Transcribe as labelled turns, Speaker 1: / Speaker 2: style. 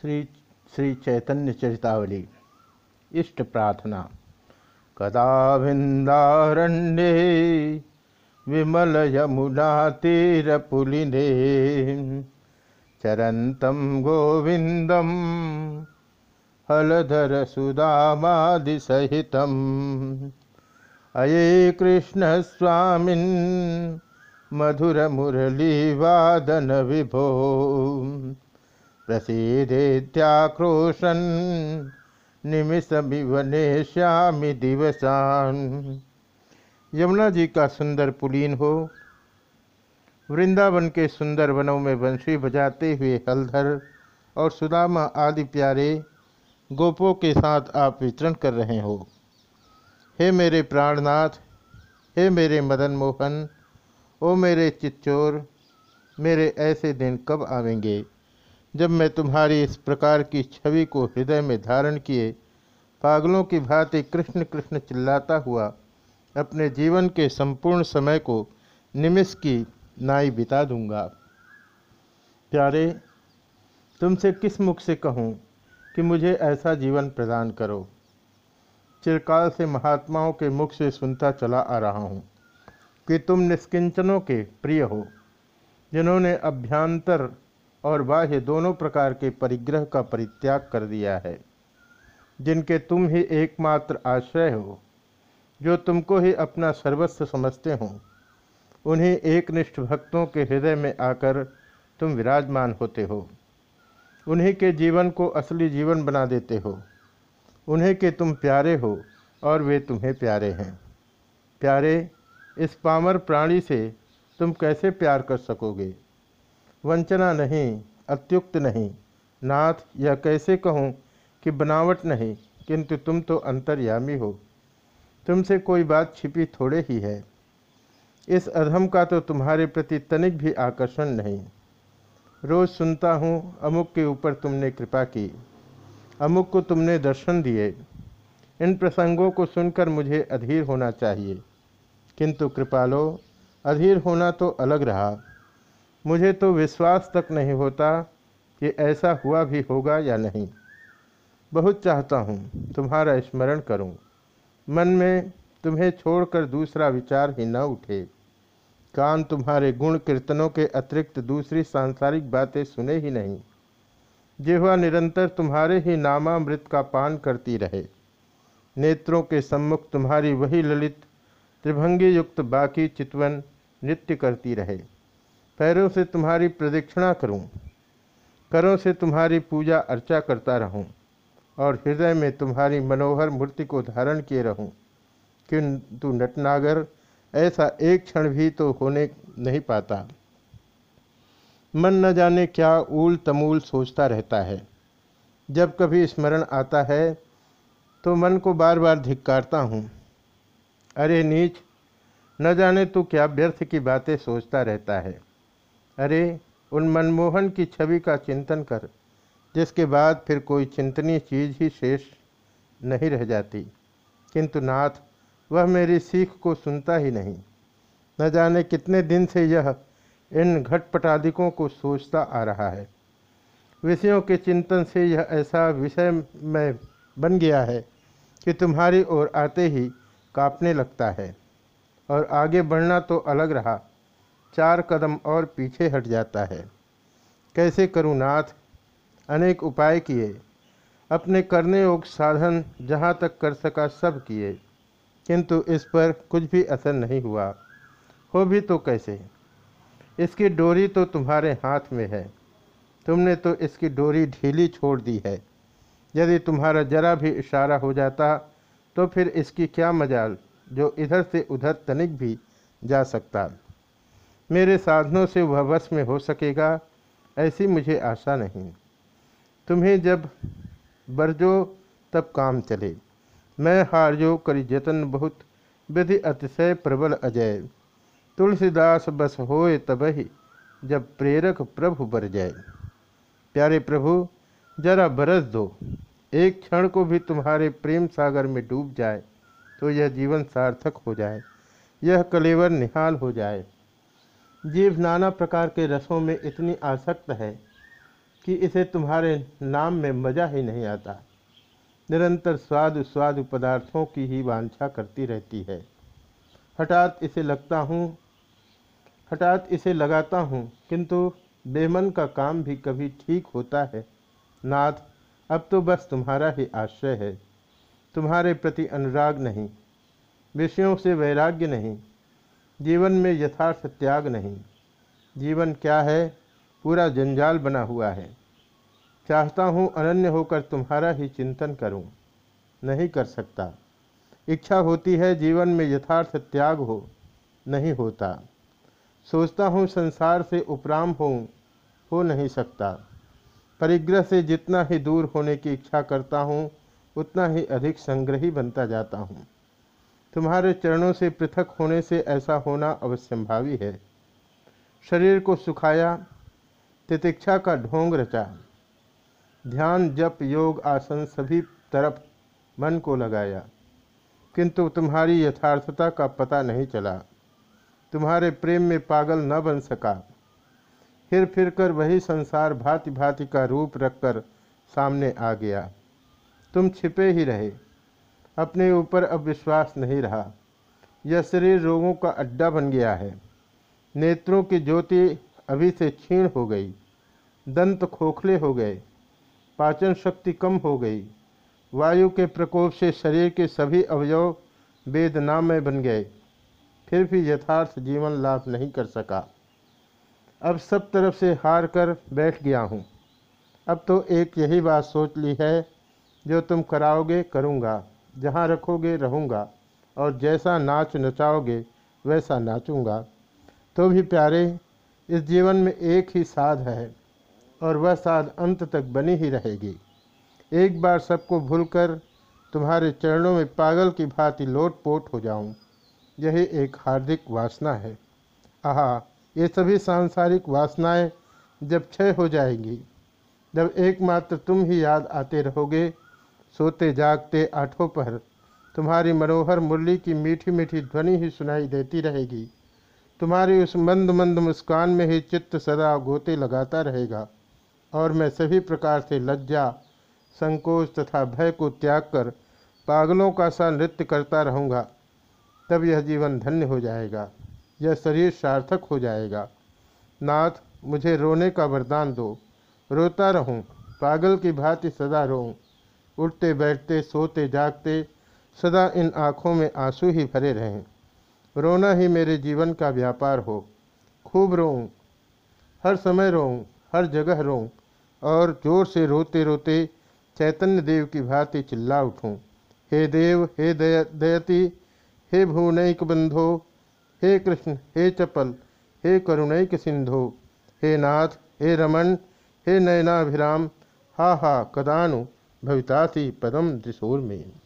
Speaker 1: श्री श्री चैतन्य चरितावली, इष्ट प्रार्थना। कदा विंदारण्ये विमल यमुना तीरपुलिने चरन्तं गोविन्दं हलधर सुदामादिसहितम् अये कृष्णस्वामिन् मधुरमुरलीवादन विभो। प्रसीदेत्याक्रोशन्। निमिषमिव नेश्यामि दिवसान। यमुना जी का सुंदर पुलीन हो। वृंदावन के सुंदर वनों में बंशी बजाते हुए हलधर और सुदामा आदि प्यारे गोपों के साथ आप विचरण कर रहे हो। हे मेरे प्राणनाथ, हे मेरे मदन मोहन, ओ मेरे चिच्चोर मेरे ऐसे दिन कब आवेंगे? जब मैं तुम्हारी इस प्रकार की छवि को हृदय में धारण किए, पागलों की भांति कृष्ण कृष्ण चिल्लाता हुआ, अपने जीवन के संपूर्ण समय को निमिष की नाई बिता दूँगा। प्यारे, तुमसे किस मुख से कहूँ कि मुझे ऐसा जीवन प्रदान करो? चिरकाल से महात्माओं के मुख से सुनता चला आ रहा हूँ कि तुम निष्किंचनों के प्रिय हो, जिन्होंने अभ्यंतर और बाह्य दोनों प्रकार के परिग्रह का परित्याग कर दिया है, जिनके तुम ही एकमात्र आश्रय हो, जो तुमको ही अपना सर्वस्व समझते हो। उन्हीं एकनिष्ठ भक्तों के हृदय में आकर तुम विराजमान होते हो। उन्हीं के जीवन को असली जीवन बना देते हो। उन्हें के तुम प्यारे हो और वे तुम्हें प्यारे हैं। प्यारे, इस पामर प्राणी से तुम कैसे प्यार कर सकोगे? वंचना नहीं, अत्युक्त नहीं। नाथ, यह कैसे कहूँ कि बनावट नहीं, किंतु तुम तो अंतर्यामी हो। तुमसे कोई बात छिपी थोड़े ही है। इस अधम का तो तुम्हारे प्रति तनिक भी आकर्षण नहीं। रोज़ सुनता हूँ, अमुक के ऊपर तुमने कृपा की। अमुक को तुमने दर्शन दिए। इन प्रसंगों को सुनकर मुझे अधीर होना चाहिए। किंतु कृपालो, अधीर होना तो अलग रहा। मुझे तो विश्वास तक नहीं होता कि ऐसा हुआ भी होगा या नहीं। बहुत चाहता हूँ तुम्हारा स्मरण करूँ। मन में तुम्हें छोड़कर दूसरा विचार ही न उठे। कान तुम्हारे गुण कीर्तनों के अतिरिक्त दूसरी सांसारिक बातें सुने ही नहीं। जिहवा निरंतर तुम्हारे ही नामामृत का पान करती रहे। नेत्रों के सम्मुख तुम्हारी वही ललित त्रिभंगी युक्त बाकी चितवन नृत्य करती रहे। पैरों से तुम्हारी प्रदक्षिणा करूँ, करों से तुम्हारी पूजा अर्चा करता रहूँ और हृदय में तुम्हारी मनोहर मूर्ति को धारण किए रहूँ। किंतु नटनागर ऐसा एक क्षण भी तो होने नहीं पाता। मन न जाने क्या ऊल तमूल सोचता रहता है। जब कभी स्मरण आता है तो मन को बार बार धिक्कारता हूँ। अरे नीच न जाने तू क्या व्यर्थ की बातें सोचता रहता है। अरे, उन मनमोहन की छवि का चिंतन कर, जिसके बाद फिर कोई चिंतनीय चीज़ ही शेष नहीं रह जाती। किंतु नाथ, वह मेरी सीख को सुनता ही नहीं। न जाने कितने दिन से यह इन घटपटादिकों को सोचता आ रहा है। विषयों के चिंतन से यह ऐसा विषय में बन गया है कि तुम्हारी ओर आते ही कांपने लगता है और आगे बढ़ना तो अलग रहा। चार कदम और पीछे हट जाता है। कैसे करूँ नाथ? अनेक उपाय किए। अपने करने योग साधन जहाँ तक कर सका सब किए। किंतु इस पर कुछ भी असर नहीं हुआ। हो भी तो कैसे? इसकी डोरी तो तुम्हारे हाथ में है। तुमने तो इसकी डोरी ढीली छोड़ दी है। यदि तुम्हारा जरा भी इशारा हो जाता तो फिर इसकी क्या मजाल, जो इधर से उधर तनिक भी जा सकता? मेरे साधनों से वह वश में हो सकेगा, ऐसी मुझे आशा नहीं। तुम्हें जब बरजो, तब काम चले। मैं हारजो करी जतन बहुत, विधि अतिशय प्रबल अजय। तुलसीदास बस होए तबही, जब प्रेरक प्रभु बर जाए। प्यारे प्रभु, जरा बरस दो। एक क्षण को भी तुम्हारे प्रेम सागर में डूब जाए तो यह जीवन सार्थक हो जाए। यह कलेवर निहाल हो जाए। जीव नाना प्रकार के रसों में इतनी आसक्त है कि इसे तुम्हारे नाम में मज़ा ही नहीं आता। निरंतर स्वाद स्वाद पदार्थों की ही वांछा करती रहती है। हठात इसे लगता हूँ, हठात इसे लगाता हूँ, किंतु बेमन का काम भी कभी ठीक होता है। नाथ, अब तो बस तुम्हारा ही आश्रय है। तुम्हारे प्रति अनुराग नहीं विषयों से वैराग्य नहीं। जीवन में यथार्थ त्याग नहीं। जीवन क्या है? पूरा जंजाल बना हुआ है। चाहता हूँ अनन्य होकर तुम्हारा ही चिंतन करूँ। नहीं कर सकता। इच्छा होती है जीवन में यथार्थ त्याग हो। नहीं होता। सोचता हूँ संसार से उपराम हो हो नहीं सकता। परिग्रह से जितना ही दूर होने की इच्छा करता हूँ, उतना ही अधिक संग्रही बनता जाता हूँ। तुम्हारे चरणों से पृथक होने से ऐसा होना अवश्यंभावी है। शरीर को सुखाया, तितिक्षा का ढोंग रचा। ध्यान, जप, योग, आसन सभी तरफ़ मन को लगाया। किंतु तुम्हारी यथार्थता का पता नहीं चला। तुम्हारे प्रेम में पागल न बन सका। फिर फिर कर वही संसार भांति भांति का रूप रखकर सामने आ गया। तुम छिपे ही रहे। अपने ऊपर अब विश्वास नहीं रहा। यह शरीर रोगों का अड्डा बन गया है। नेत्रों की ज्योति अभी से क्षीण हो गई। दंत खोखले हो गए। पाचन शक्ति कम हो गई। वायु के प्रकोप से शरीर के सभी अवयव वेदनामय बन गए। फिर भी यथार्थ जीवन लाभ नहीं कर सका। अब सब तरफ़ से हार कर बैठ गया हूँ। अब तो एक यही बात सोच ली है, जो तुम कराओगे, करूँगा। जहाँ रखोगे रहूँगा, और जैसा नाच नचाओगे, वैसा नाचूँगा। तो भी प्यारे, इस जीवन में एक ही साध है, और वह साध अंत तक बनी ही रहेगी। एक बार सबको भूलकर तुम्हारे चरणों में पागल की भांति लोट पोट हो जाऊँ, यही एक हार्दिक वासना है। आहा, ये सभी सांसारिक वासनाएँ जब क्षय हो जाएँगी, जब एकमात्र तुम ही याद आते रहोगे सोते जागते आठों पर तुम्हारी मनोहर मुरली की मीठी मीठी ध्वनि ही सुनाई देती रहेगी। तुम्हारी उस मंद मंद मुस्कान में ही चित्त सदा गोते लगाता रहेगा और मैं सभी प्रकार से लज्जा, संकोच तथा भय को त्याग कर पागलों का सा नृत्य करता रहूँगा। तब यह जीवन धन्य हो जाएगा, यह शरीर सार्थक हो जाएगा। नाथ, मुझे रोने का वरदान दो। रोता रहूँ, पागल की भांति सदा रोऊं। उठते, बैठते, सोते, जागते, सदा इन आँखों में आँसू ही भरे रहें। रोना ही मेरे जीवन का व्यापार हो। खूब रोऊं, हर समय रोऊं, हर जगह रोऊं, और ज़ोर से रोते रोते चैतन्य देव की भांति चिल्ला उठूं। हे देव, हे दय, दयति, हे भुवनैक बंधो, हे कृष्ण, हे चपल, हे करुणैक सिंधो, हे नाथ, हे रमन, हे नयनाभिराम, हा हा, कदानु भवितासी पदम त्रिशूर में।